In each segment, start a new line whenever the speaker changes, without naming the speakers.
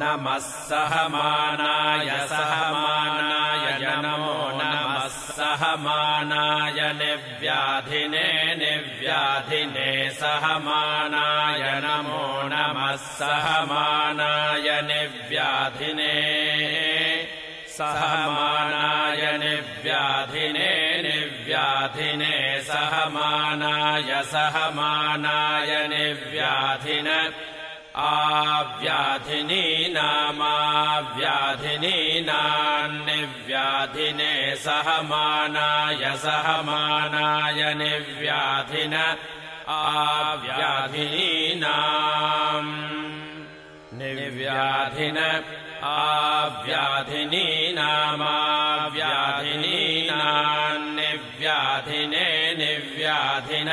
नमः सहमानाय सहमानाय नमो नमः सहमानाय निव्याधिने निव्याधिने सहमानाय नमो नमः सहमानाय निव्याधिने सहमानाय निव्याधिने निव्याधिने सहमानाय सहमानाय निव्याधिन आव्याधिनीनामाव्याधिनीनान्निव्याधिने सहमानाय सहमानाय निव्याधिन आव्याधिनीनाम् निव्याधिन आव्याधिनीनामाव्याधिनीनान्निव्याधिने निव्याधिन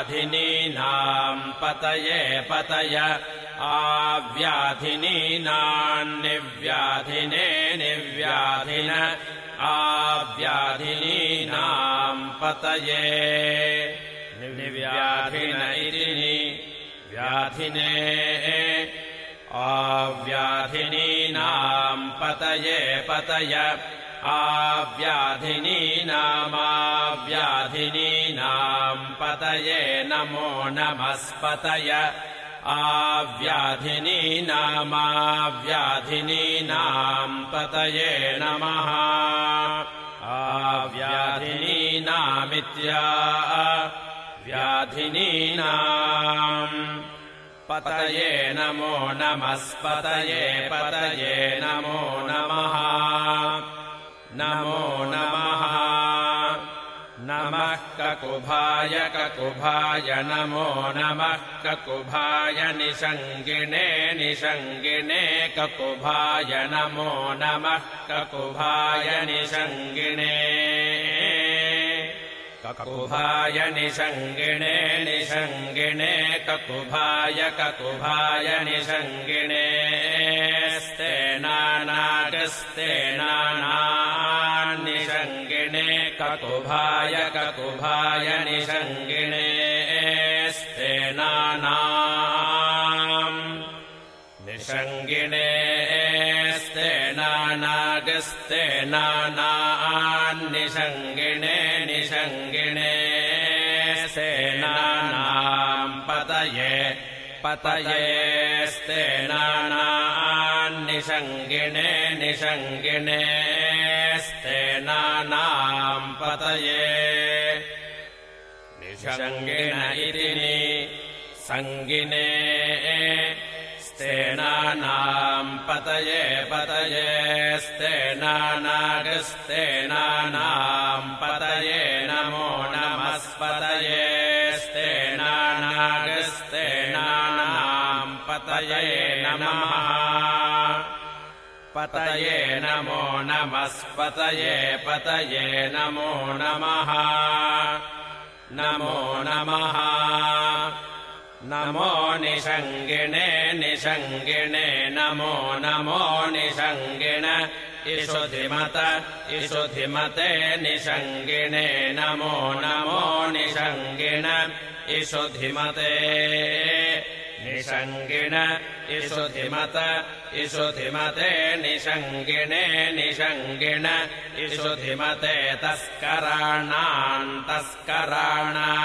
आव्याधिनीनाम् पतये पतय। आव्याधिनीनान्निव्याधिने निव्याधिन आव्याधिनीनाम् पतये। निव्याधिन इति व्याधिने। आव्याधिनीनाम् पतये पतय आव्याधिनीनामाव्याधिनीनाम् पतये नमो नमस्पतय। आव्याधिनीनामाव्याधिनीनाम् पतये नमः। आव्याधिनीनामित्या व्याधिनीनाम् पतये नमो नमस्पतये पतये नमो नमः नमो नमः। नमः ककुभाय ककुभाय नमो नमः ककुभाय निषङ्गिणे निषङ्गिणे ककुभाय नमो नमः ककुभाय निषङ्गिणे ककुभाय निषङ्गिणे निषङ्गिणे ककुभाय ककुभाय निषङ्गिणे स्तेनानागस्तेनानिषङ्गिणे ककुभाय ककुभाय निषङ्गिणे स्तेनाना निषङ्गिणे स्तेनानागस्तेनान्निषङ्गिणे निषङ्गिणे सेनानाम् पतये पतये स्तेनान्निषङ्गिणे निषङ्गिणे स्तेनानाम् पतये निषङ्गिण इति सङ्गिने स्तेनानाम् पतये पतये स्तेनानागस्तेनानाम् पतये नमो नमस्पतये स्तेनानागस्तेनानाम् पतये नमः। पतये नमो नमस्पतये पतये नमो नमः। नमो नमः नमो निषङ्गिणे निषङ्गिणे नमो नमो निषङ्गिण इषुधिमत इषुधिमते निषङ्गिणे नमो नमो निषङ्गिण इषुधिमते निषङ्गिण इषुधिमत इषुधिमते निषङ्गिणे निषङ्गिण इषुधिमते तस्कराणाम् तस्कराणामिषुधिमते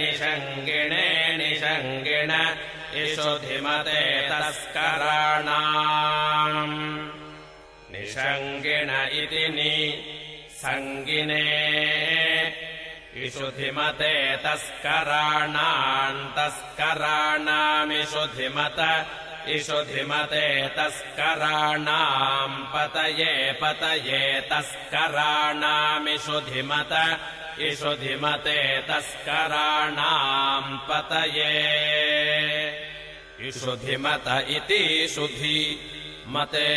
निषङ्गिणे निषङ्गिण इषुधिमते तस्कराणाम्। निषङ्गिण इति नि सङ्गिने इषुधिमते तस्कराणाम् तस्कराणामिषुधिमत इषुधिमते तस्कराणाम् पतये पतये तस्कराणामिषुधिमत इषुधिमते तस्कराणाम् पतये इषुधिमत इति शुधि मते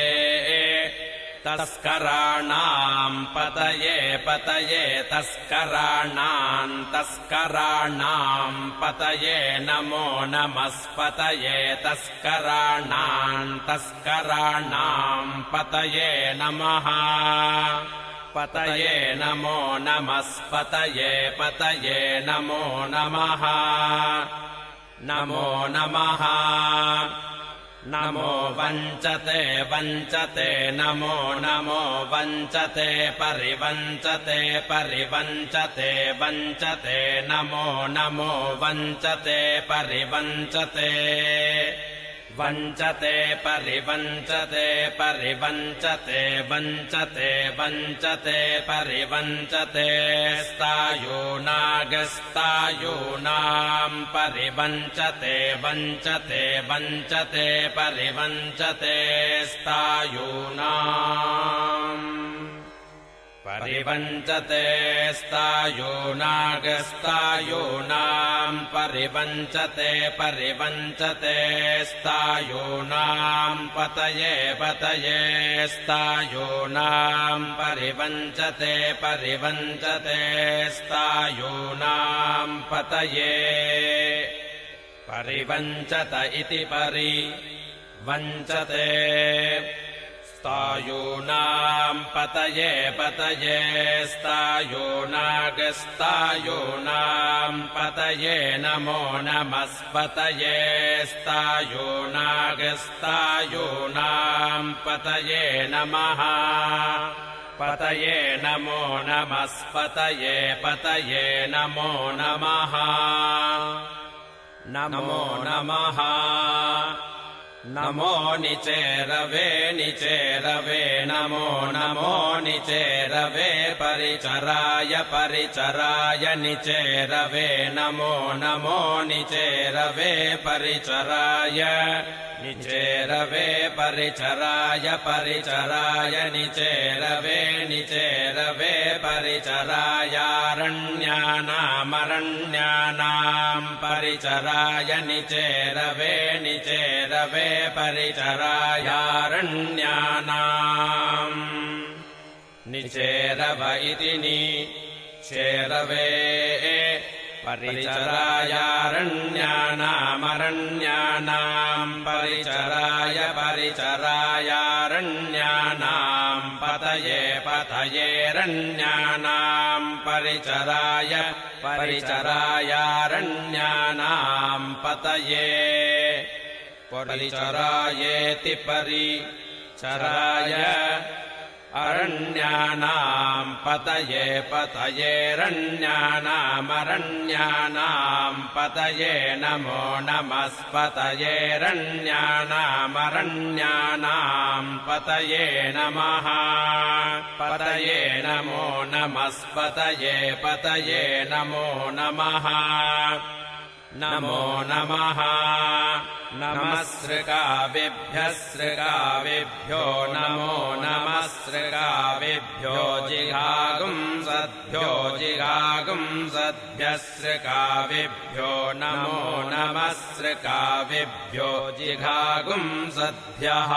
तस्कराणाम् पतये पतये तस्कराणाम् तस्कराणाम् पतये नमो नमस्पतये तस्कराणाम् तस्कराणाम् पतये नमः। पतये नमो नमस्पतये पतये नमो नमः। नमो नमः नमो वञ्चते वञ्चते नमो नमो वञ्चते परिवञ्चते परिवञ्चते वञ्चते नमो नमो वञ्चते परिवञ्चते वञ्चते परिवञ्चते परिवञ्चते वञ्चते वञ्चते परिवञ्चते। स्तायूनागस्तायूनाम् परिवञ्चते वञ्चते वञ्चते परिवञ्चते। स्तायूनाम् परिवञ्चते स्तायूनागस्तायूनाम् परिवञ्चते परिवञ्चते स्तायूनाम् पतये पतये स्तायूनाम् परिवञ्चते परिवञ्चते स्तायूनाम् पतये। परिवञ्चत इति परि वञ्चते स्तायूनाम् पतये पतये स्तायूनागस्तायूनाम् पतये नमो नमस्पतये स्तायूनागस्तायूनाम् पतये नमः। पतये नमो नमस्पतये पतये नमो नमः। नमो नमः नमो निचेरवे निचेरवे नमो नमो निचेरवे परिचराय परिचराय निचेरवे नमो नमो निचेरवे परिचराय निचेरवे परिचराय परिचराय निचेरवे निचेरवे परिचरायारण्यानामरण्यानाम् परिचराय निचेरवे निचेरवे परिचरायारण्यानाम्। निचेरव इति निचेरवे परिचरायारण्यानामरण्यानाम्। परिचराय परिचरायारण्यानाम्। पतये पतयेरण्यानाम्। परिचराय परिचरायारण्यानाम्। पतये परिचरायेति परिचराय अरण्यानाम् पतये पतयेरण्यानामरण्यानाम् पतये नमो नमस्पतयेरण्यानामरण्यानाम् पतये नमः। पतये नमो नमस्पतये पतये नमो नमः। नमो नमः नमस्सृकाविभ्यः सृकाविभ्यो नमो नमस्सृकाविभ्यो जिघागुम् सद्भ्यो जिघागुम् सद्भ्यः सृकाविभ्यो नमो नमस्सृकाविभ्यो जिघागुम् सद्भ्यः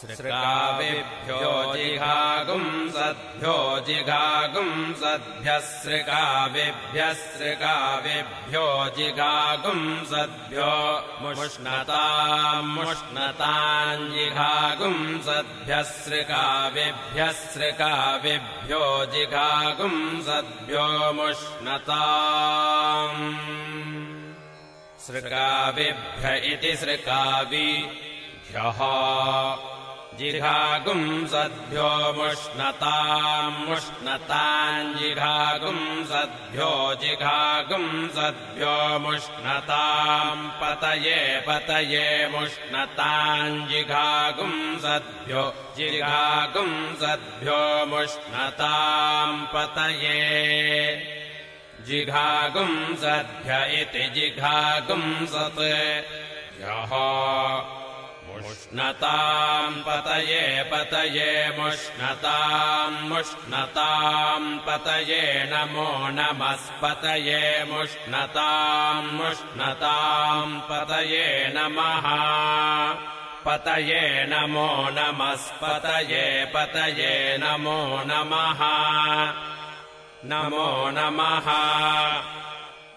सृकाविभ्यो जिघागुम् सद्भ्यो जिघागुम् सद्भ्यः सृकाविभ्यः सृकाविभ्यो जिघागुम् सद्भ्यो मुष्णताम्। मुष्णताम् जिघागुम् सद्भ्यः सृकाविभ्यः सृकाविभ्यो सृकाविभ्य इति सृकावि ह्यः जिघागुम् सद्भ्यो मुष्णताम् मुष्णताम् जिघागुम् सद्भ्यो जिघागुम् सद्भ्यो मुष्णताम् पतये पतये मुष्णताम् जिघागुम् सद्भ्यो जिघागुम् सद्भ्यो मुष्णताम् पतये जिघागुम् सद्भ्य इति जिघागुम् सत् यः मुष्णताम् पतये पतये मुष्णताम् मुष्णताम् पतये नमो नमस्पतये मुष्णताम् मुष्णताम् पतये नमः। पतये नमो नमस्पतये पतये नमो नमः। नमो नमः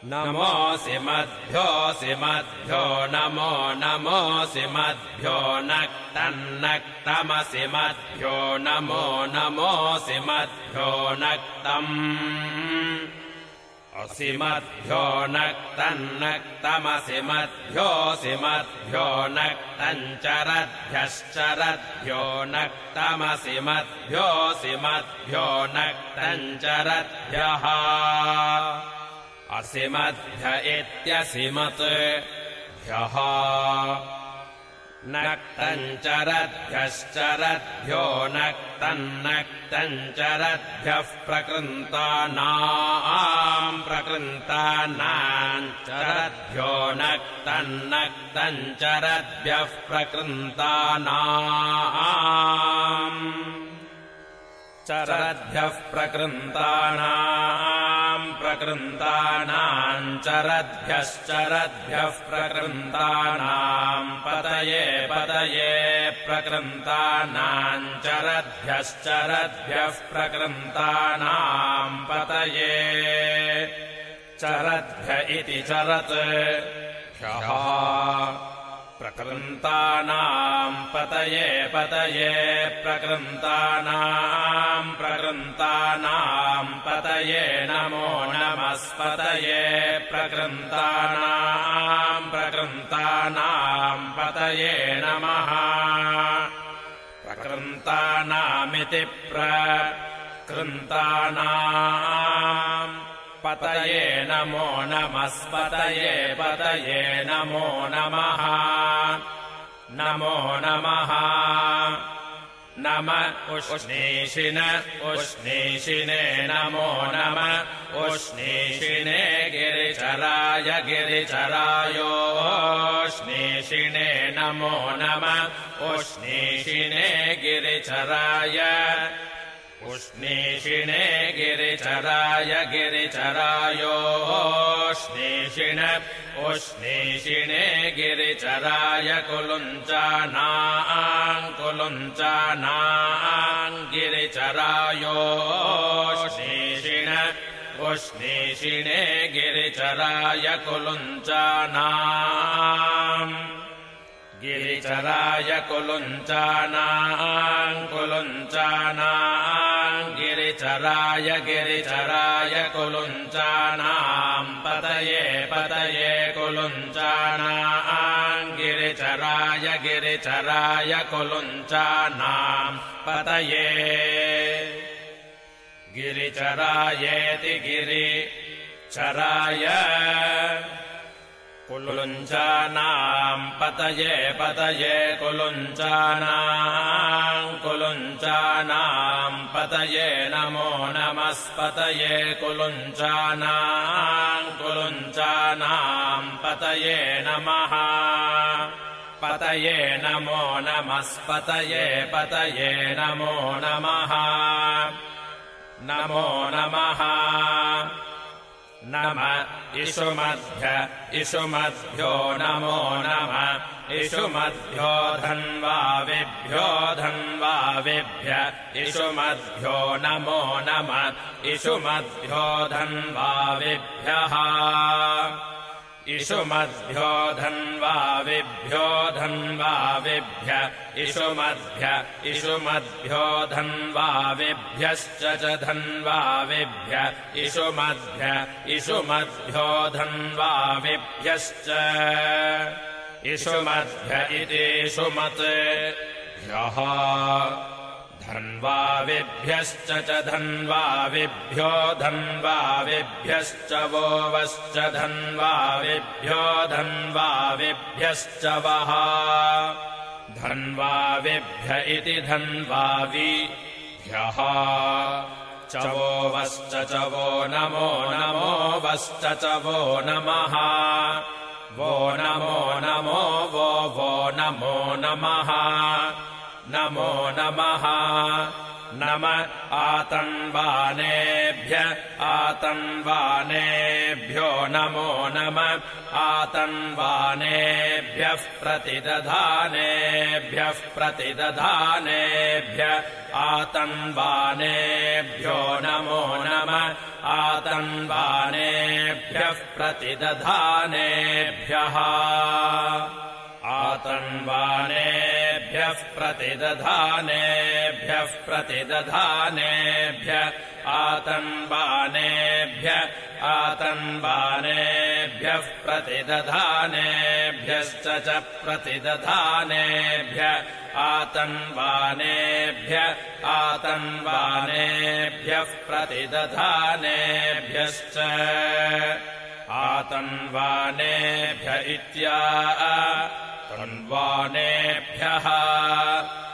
नमोऽसि मध्योऽसि मध्यो नमो नमोऽसि मध्यो नक्तन्नक्तमसि मध्यो नमो नमोऽसि मध्यो नक्तम्। असिमद्भ्यो नक्तन्नक्तमसि मद्भ्योऽसि मद्भ्यो नक्तञ्चरद्भ्यश्चरद्भ्यो नक्तमसि मद्भ्योऽसि मद्भ्यो नक्तञ्चरद्भ्यः असिमद्भ्य इत्यसिमत्। ह्यः। नक्तञ्चरद्भ्यश्चरद्भ्यो नक्तन्नक्तञ्चरद्भ्यः प्रकृन्तानाम् प्रकृन्तानाञ्चरद्भ्यो नक्तन्नक्तञ्चरद्भ्यः प्रकृन्तानाम् चरद्भ्यः प्रकृन्तानाम् प्रकृन्तानाम् चरद्भ्यश्चरद्भ्यः प्रकृन्तानाम् पतये पतये प्रकृन्तानाम् चरद्भ्यश्चरद्भ्यः प्रकृन्तानाम् पतये चरद्भ्य इति चरत् ह्यः प्रकृन्तानाम् पतये पतये। प्रकृन्तानाम् प्रकृन्तानाम् पतये। नमो नमस्पतये। प्रकृन्तानाम् प्रकृन्तानाम् पतये नमः। प्रकृन्तानामिति प्रकृन्तानाम् पतये नमो नमस्पतये पतये नमो नमः। नमो नमः। नम उष्णीषिण उष्णीषिणे नमो नम। उष्णीषिणे गिरिचराय गिरिचरायोष्णीषिणे नमो नम। उष्णीषिणे गिरिचराय उष्णीषिणे गिरिचराय गिरिचरायोष्णीषिण उष्णीषिणे गिरिचराय कुलुञ्चानाम् कुलुञ्चानाम् गिरिचरायोष्णीषिण उष्णीषिणे गिरिचराय कुलुञ्चानाम् गिरिचराय कुलुञ्चानाम् कुलुञ्चानाम् गिरिचराय गिरिचराय कुलुञ्चानाम् पतये पतये कुलुञ्चानाम् गिरिचराय गिरिचराय कुलुञ्चानाम् पतये। गिरिचरायेति गिरिचराय कुलुञ्चानाम् पतये पतये कुलुञ्चानाम् कुलुञ्चानाम् पतये नमो नमस्पतये कुलुञ्चानाम् कुलुञ्चानाम् पतये नमः। पतये नमो नमस्पतये पतये नमो नमः। नमो नमः। नम इषुमध्य इषुमद्भ्यो नमो नम। इषुमद्भ्यो धन्वाविभ्यो धन्वाविभ्य इषुमद्भ्यो नमो नम। इषुमद्भ्यो धन्वाविभ्यः इषुमद्भ्यो धन्वाविभ्यो धन्वाविभ्य इषुमद्भ्य धन्वाविभ्यश्च च धन्वाविभ्य इषुमद्भ्य इषुमद्भ्यो धन्वाविभ्यश्च इषुमद्भ्य इतिषुमत् ह्यः धन्वाविभ्यश्च च धन्वाविभ्यो धन्वाविभ्यश्च वोवश्च धन्वाविभ्यो धन्वाविभ्यश्च वः। धन्वाविभ्य इति धन्वाविभ्यः च वोवश्च च वो नमो नमो वश्च च वो नमः। वो नमो नमो वो वो नमो नमः नमो नमः। नम आतन्वानेभ्य आतन्वानेभ्यो नमो नम आतन्वानेभ्यः प्रतिदधानेभ्यः प्रतिदधानेभ्य आतन्वानेभ्यो नमो नम आतन्वानेभ्यः प्रतिदधानेभ्यः आतन्वानेभ्यः प्रतिदधानेभ्यः प्रतिदधानेभ्य आतन्वानेभ्य आतन्वानेभ्यः प्रतिदधानेभ्यश्च च प्रतिदधानेभ्य आतन्वानेभ्य आतन्वानेभ्यः प्रतिदधानेभ्यश्च आतन्वानेभ्य इत्या तन्वानेभ्यः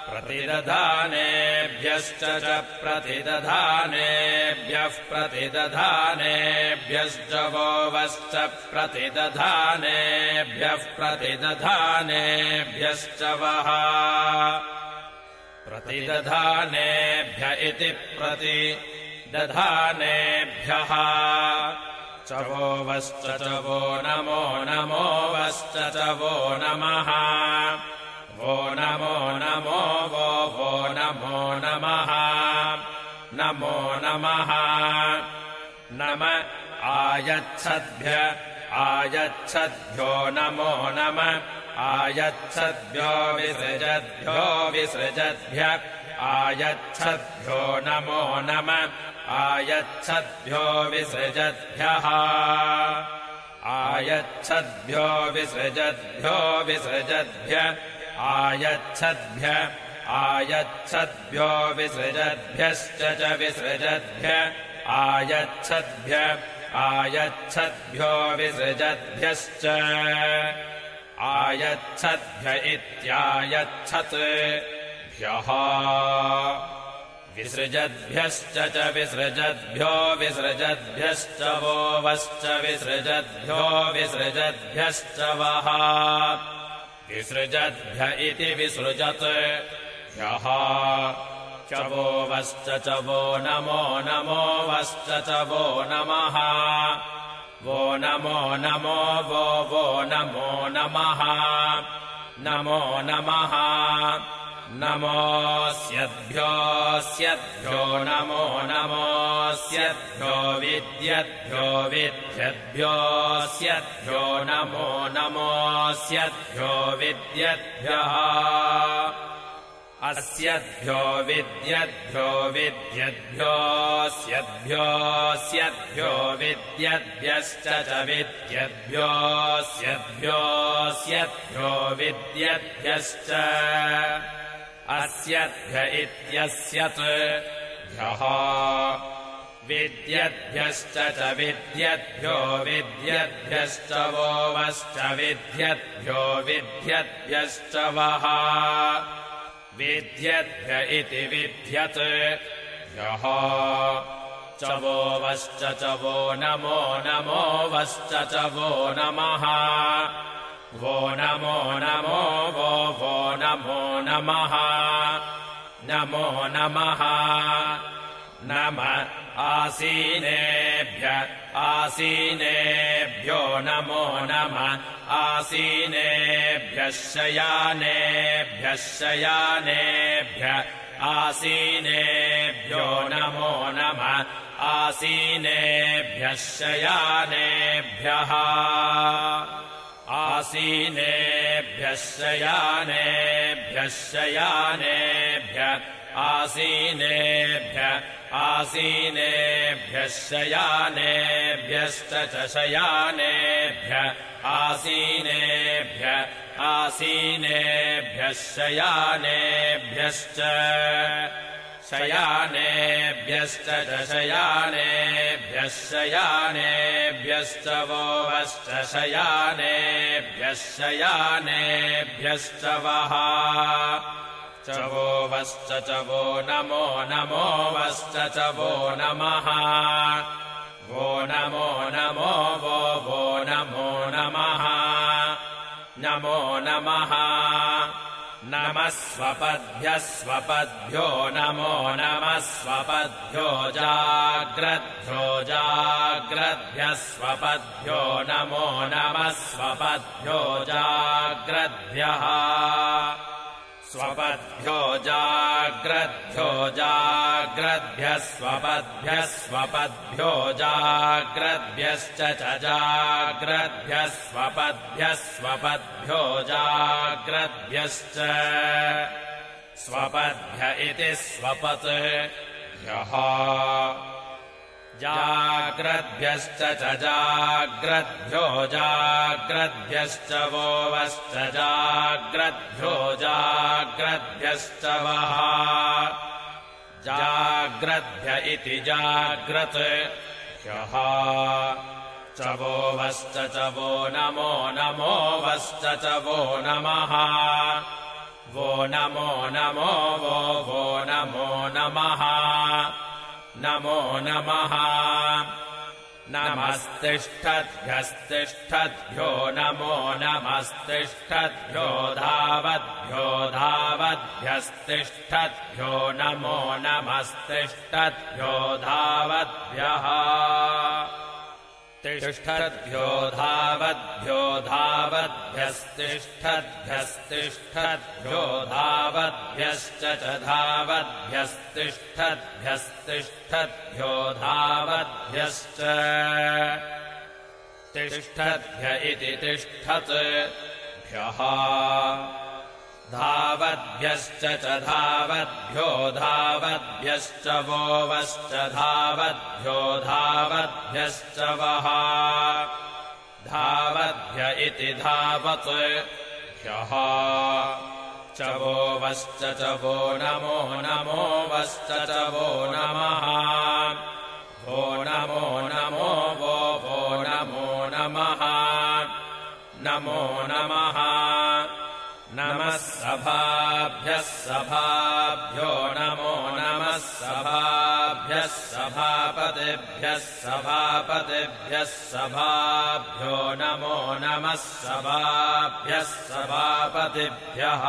प्रतिदधानेभ्यश्च च प्रतिदधानेभ्यः प्रतिदधानेभ्यश्च वोवश्च प्रतिदधानेभ्यः प्रतिदधानेभ्यश्च वः प्रतिदधानेभ्य इति प्रतिदधानेभ्यः च च वो नमो नमो वश्च च वो नमः। वो नमो नमो वो वो नमो नमः। नमो नमः। नम आयच्छद्भ्य आयच्छद्भ्यो नमो नम आयच्छद्भ्यो विसृजद्भ्यो विसृजद्भ्य आयच्छद्भ्यो नमो नम। आयच्छद्भ्यो विसृजद्भ्यः। आयच्छद्भ्यो विसृजद्भ्यो विसृजद्भ्य। आयच्छद्भ्य। आयच्छद्भ्यो विसृजद्भ्यश्च च विसृजद्भ्य। आयच्छद्भ्य। आयच्छद्भ्यो विसृजद्भ्यश्च। आयच्छद्भ्य इत्यायच्छत् भ्यः विसृजद्भ्यश्च च विसृजद्भ्यो विसृजद्भ्यश्च वो वश्च विसृजद्भ्यो विसृजद्भ्यश्च वः। विसृजद्भ्य इति विसृजत्। ह्यः। च वो वश्च च वो नमो नमो वश्च च वो नमः। वो नमो नमो वो वो नमो नमः। नमो नमः नमोऽस्यद्भ्योऽस्यद्भ्यो नमो नमोऽस्यद्भ्यो विद्यद्भ्यो विद्यद्भ्योऽस्यद्भ्यो नमो नमोऽस्यद्भ्यो विद्यद्भ्यः अस्यद्भ्यो विद्यद्भ्यो विद्यद्भ्योऽस्यद्भ्योऽस्यद्भ्यो विद्यद्भ्यश्च च विद्यद्भ्योऽस्यद्भ्योऽस्यद्भ्यो विद्यद्भ्यश्च अस्यद्भ्य इत्यस्यत्। ह्यः। विद्यद्भ्यश्च च विद्यद्भ्यो विद्यद्भ्यश्च वो वश्च विद्यद्भ्यो विद्यद्भ्यश्च वः। विद्यद्भ्य इति विद्यत्। ह्यः। च वो वश्च च वो नमो नमो वश्च च वो नमः। वो नमो नमो नमो नमः। नमो नमः। नम आसीनेभ्य आसीनेभ्यो नमो नम। आसीनेभ्यः शयानेभ्यः शयानेभ्य आसीनेभ्यो नमो नम। आसीनेभ्यः शयानेभ्यः आसीनेभ्यः शयानेभ्यः शयानेभ्य आसीनेभ्य आसीनेभ्यः शयानेभ्य आसीनेभ्य आसीनेभ्यः शयानेभ्यश्च शयानेभ्यश्च शयानेभ्यः शयानेभ्यश्च वोवश्च शयानेभ्यः शयानेभ्यश्च वः। च वो वश्च च वो नमो नमो वो नमः। वो नमो नमो वो वो नमो नमः। नमो नमः नमः स्वपद्भ्यः स्वपद्भ्यो नमो नमः स्वपद्भ्यो जाग्रद्भ्यो जाग्रद्भ्यः स्वपद्भ्यो नमो नमः स्वपद्भ्यो जाग्रद्भ्यः स्वपद्भ्यो जाग्रद्भ्यो जाग्रद्भ्यः स्वपद्भ्यः स्वपद्भ्यो जाग्रद्भ्यश्च च जाग्रद्भ्यः स्वपद्भ्यः स्वपद्भ्यो जाग्रद्भ्यश्च स्वपद्भ्य इति स्वपत् ह्यः जाग्रद्भ्यश्च च जाग्रद्भ्यो जाग्रद्भ्यश्च वोवश्च जाग्रद्भ्यो जाग्रद्भ्यश्च वः। जाग्रद्भ्य इति जाग्रत् ह्यः। च वोवश्च च वो नमो नमो वश्च च वो नमः। वो नमो नमो वो वो नमो नमः नमो नमः। नमस्तिष्ठद्भ्यस्तिष्ठद्भ्यो नमो नमस्तिष्ठद्भ्यो धावद्भ्यो धावद्भ्यस्तिष्ठद्भ्यो नमो नमस्तिष्ठद्भ्यो धावद्भ्यः तिष्ठद्भ्यो धावद्भ्यो धावद्भ्यस्तिष्ठद्भ्यस्तिष्ठद्भ्यो धावद्भ्यश्च च धावद्भ्यस्तिष्ठद्भ्यस्तिष्ठद्भ्यो धावद्भ्यश्च तिष्ठद्भ्य इति तिष्ठत् ह्यः धावद्भ्यश्च च धावद्भ्यो धावद्भ्यश्च वोवश्च धावद्भ्यो धावद्भ्यश्च वः। धावद्भ्य इति धावत् ह्यः। च वोवश्च च वो नमो नमो वश्च वो नमः। वो नमो नमो वो वो नमो नमः। नमो नमः नमः सभाभ्यः सभाभ्यो नमो नमः सभाभ्यः सभापतिभ्यः सभापतिभ्यः सभाभ्यो नमो नमः सभाभ्यः सभापतिभ्यः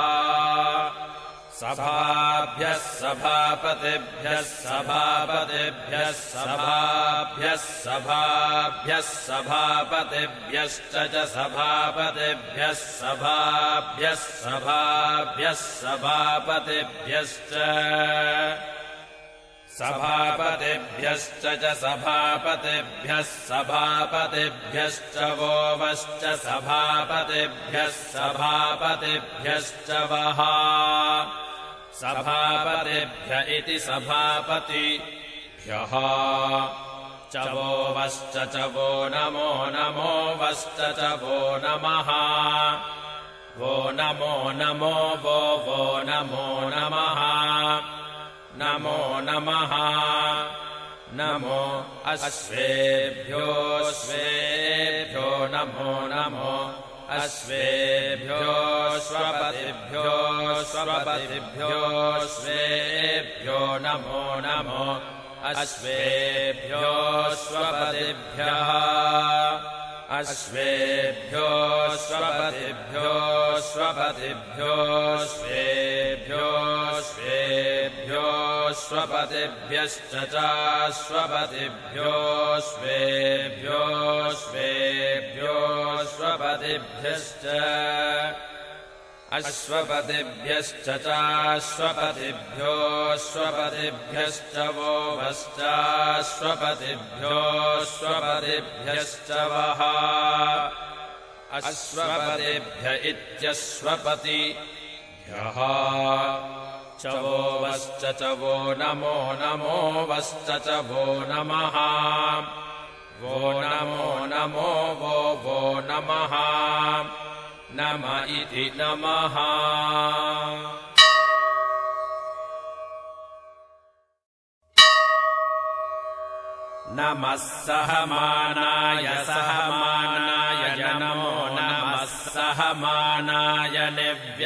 सभाभ्यः सभापतिभ्यः सभापतिभ्यः सभाभ्यः सभाभ्यः सभापतिभ्यश्च च सभापतिभ्यः सभाभ्यः सभाभ्यः सभापतिभ्यश्च सभापतिभ्यश्च च सभापतिभ्यः सभापतिभ्यश्च वोवश्च सभापतिभ्यः सभापतिभ्यश्च वः सभापतिभ्य इति सभापतिभ्यः च वोवश्च च वो नमो नमो वश्च च वो नमः। वो नमो नमो वो वो नमो नमः। नमो नमः। नमो अश्वेभ्यो स्वेभ्यो नमो नमो अश्वेभ्यो स्वपतिभ्यो स्वपतिभ्यो स्वेभ्यो नमो नमो अश्वेभ्यो स्वपतिभ्यः अश्वेभ्यो स्वपतिभ्यो स्वपतिभ्यो स्वेभ्यो स्वेभ्यो स्वपतिभ्यश्च स्वपतिभ्यो स्वेभ्यो स्वेभ्यो स्वपतिभ्यश्च अश्वपतिभ्यश्च चाश्वपतिभ्यो स्वपतिभ्यश्च वोवश्चाश्वपतिभ्यो स्वपतिभ्यश्च वः। अश्वपतिभ्य इत्यश्वपतिभ्यः च वोवश्च च वो नमो नमो वश्च च वो नमः। वो नमो नमो वो वो नमः नम इति नमः नमः सहमानाय सहमानाय नमो नमः सहमानाय निव्य